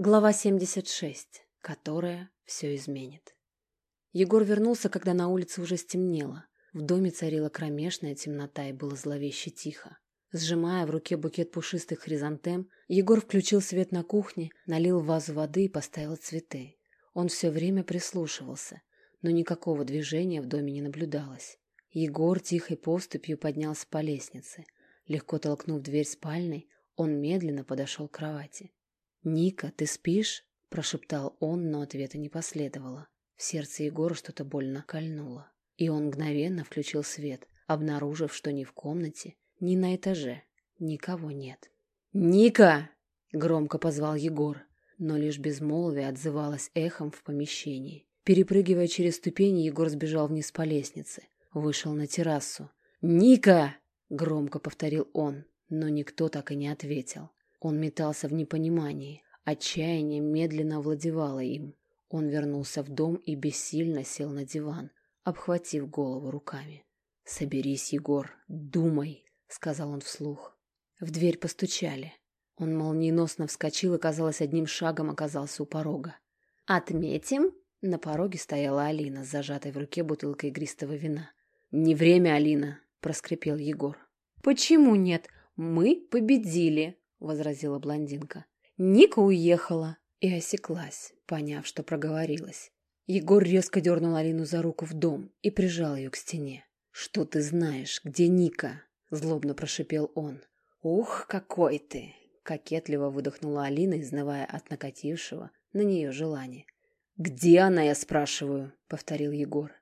Глава 76, которая все изменит. Егор вернулся, когда на улице уже стемнело. В доме царила кромешная темнота и было зловеще тихо. Сжимая в руке букет пушистых хризантем, Егор включил свет на кухне, налил в вазу воды и поставил цветы. Он все время прислушивался, но никакого движения в доме не наблюдалось. Егор тихой поступью поднялся по лестнице. Легко толкнув дверь спальной, он медленно подошел к кровати. «Ника, ты спишь?» – прошептал он, но ответа не последовало. В сердце Егора что-то больно кольнуло. И он мгновенно включил свет, обнаружив, что ни в комнате, ни на этаже никого нет. «Ника!» – громко позвал Егор, но лишь безмолвие отзывалось эхом в помещении. Перепрыгивая через ступени, Егор сбежал вниз по лестнице, вышел на террасу. «Ника!» – громко повторил он, но никто так и не ответил. Он метался в непонимании. Отчаяние медленно овладевало им. Он вернулся в дом и бессильно сел на диван, обхватив голову руками. «Соберись, Егор, думай», — сказал он вслух. В дверь постучали. Он молниеносно вскочил и, казалось, одним шагом оказался у порога. «Отметим?» На пороге стояла Алина с зажатой в руке бутылкой игристого вина. «Не время, Алина!» — проскрипел Егор. «Почему нет? Мы победили!» — возразила блондинка. Ника уехала и осеклась, поняв, что проговорилась. Егор резко дернул Алину за руку в дом и прижал ее к стене. «Что ты знаешь? Где Ника?» — злобно прошипел он. «Ух, какой ты!» — кокетливо выдохнула Алина, изнывая от накатившего на нее желания. «Где она, я спрашиваю?» — повторил Егор.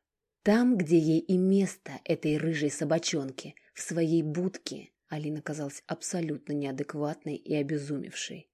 «Там, где ей и место этой рыжей собачонки, в своей будке», Алина казалась абсолютно неадекватной и обезумевшей.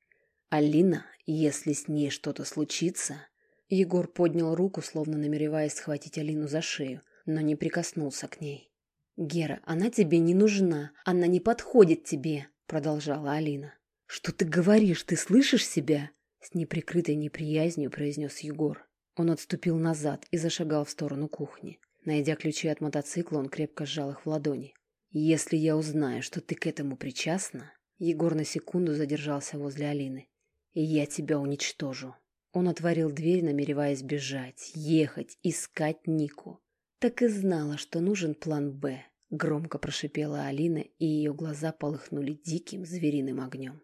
«Алина, если с ней что-то случится...» Егор поднял руку, словно намереваясь схватить Алину за шею, но не прикоснулся к ней. «Гера, она тебе не нужна, она не подходит тебе», — продолжала Алина. «Что ты говоришь, ты слышишь себя?» С неприкрытой неприязнью произнес Егор. Он отступил назад и зашагал в сторону кухни. Найдя ключи от мотоцикла, он крепко сжал их в ладони. «Если я узнаю, что ты к этому причастна...» Егор на секунду задержался возле Алины. «И я тебя уничтожу». Он отворил дверь, намереваясь бежать, ехать, искать Нику. Так и знала, что нужен план «Б». Громко прошипела Алина, и ее глаза полыхнули диким звериным огнем.